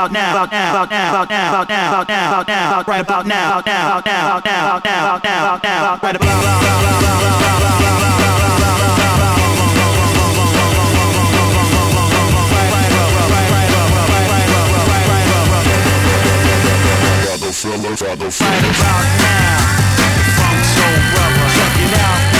about now, about now, about now, about now, about now, about now, about now, about right about now, about now, about now, about now, about now, about now, about now, right about now. Rubber filler. Right about now, funk soul rubber. Check it out.